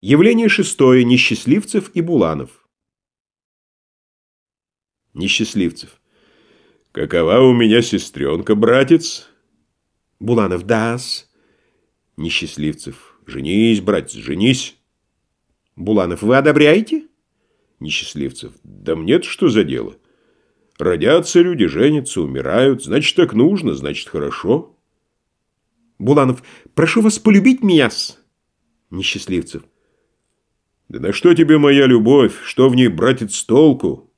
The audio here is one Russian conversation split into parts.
Явление шестое. Несчастливцев и Буланов. Несчастливцев. Какова у меня сестренка, братец? Буланов. Да-с. Несчастливцев. Женись, братец, женись. Буланов. Вы одобряете? Несчастливцев. Да мне что за дело? Родятся люди, женятся, умирают. Значит, так нужно, значит, хорошо. Буланов. Прошу вас полюбить меня-с. Несчастливцев. Да на что тебе моя любовь? Что в ней, братец, толку?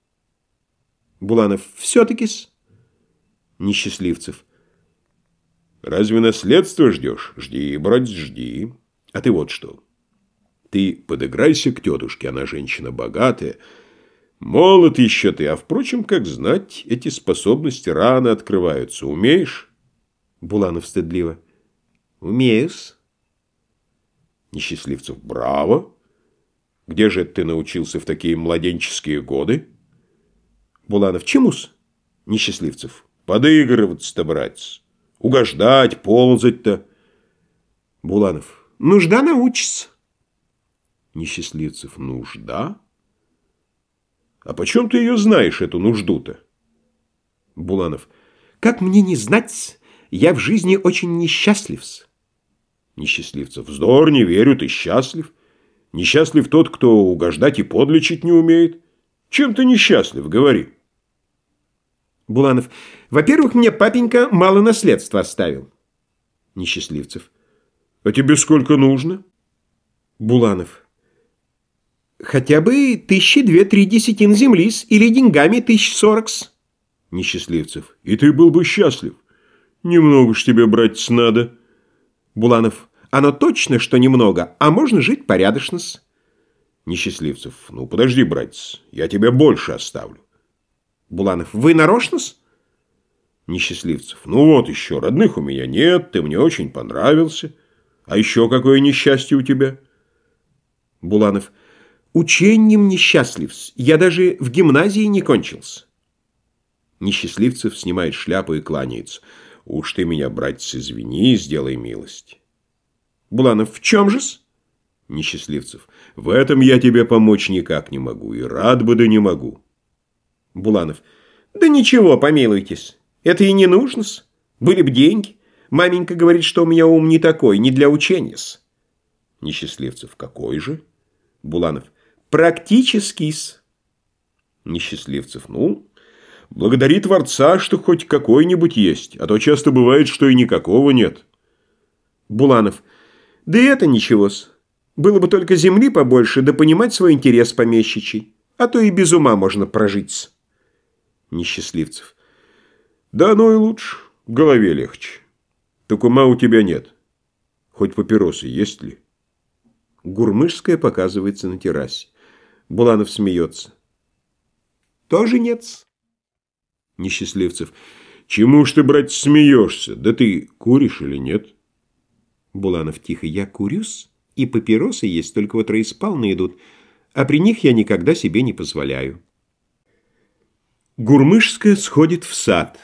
Буланов. Все-таки-с. Несчастливцев. Разве наследство ждешь? Жди, братец, жди. А ты вот что. Ты подыграйся к тетушке, она женщина богатая. Молод еще ты, а, впрочем, как знать, эти способности рано открываются. Умеешь? Буланов стыдливо. Умею-с. Несчастливцев. Браво! Где же ты научился в такие младенческие годы? Буланов. Чему-с? Несчастливцев. Подыгрываться-то, братец. Угождать, ползать-то. Буланов. Нужда научится. Несчастливцев. Нужда? А почем ты ее знаешь, эту нужду-то? Буланов. Как мне не знать? Я в жизни очень несчастлив. Несчастливцев. Вздор, не верю, ты счастлив. Несчастлив тот, кто угождать и подлечить не умеет. Чем ты несчастлив, говори. Буланов. Во-первых, мне папенька мало наследства оставил. Несчастливцев. А тебе сколько нужно? Буланов. Хотя бы тысячи две-три десятин земли или деньгами тысяч сорок-с. Несчастливцев. И ты был бы счастлив. Немного ж тебе, братец, надо. Буланов. Оно точно, что немного, а можно жить порядочно-с. Несчастливцев. Ну, подожди, братец, я тебе больше оставлю. Буланов. Вы нарочно-с? Несчастливцев. Ну вот еще, родных у меня нет, ты мне очень понравился. А еще какое несчастье у тебя? Буланов. Учением несчастливс. Я даже в гимназии не кончился. Несчастливцев снимает шляпу и кланяется. Уж ты меня, братец, извини, сделай милость. Буланов, в чем же-с? Несчастливцев. В этом я тебе помочь никак не могу, и рад бы да не могу. Буланов. Да ничего, помилуйтесь. Это и не нужно-с. Были б деньги. Маменька говорит, что у меня ум не такой, не для учения-с. Несчастливцев. Какой же? Буланов. Практический-с. Несчастливцев. Ну, благодари Творца, что хоть какой-нибудь есть, а то часто бывает, что и никакого нет. Буланов. Да и это ничего-с. Было бы только земли побольше, да понимать свой интерес помещичий. А то и без ума можно прожить-с. Несчастливцев. Да оно и лучше, в голове легче. Так ума у тебя нет. Хоть папиросы есть ли? Гурмышская показывается на террасе. Буланов смеется. Тоже нет -с. Несчастливцев. Чему ж ты, брать, смеешься? Да ты куришь или нет? Буланов тихо. Я курюсь, и папиросы есть, только вот раиспалны идут, а при них я никогда себе не позволяю. Гурмышская сходит в сад.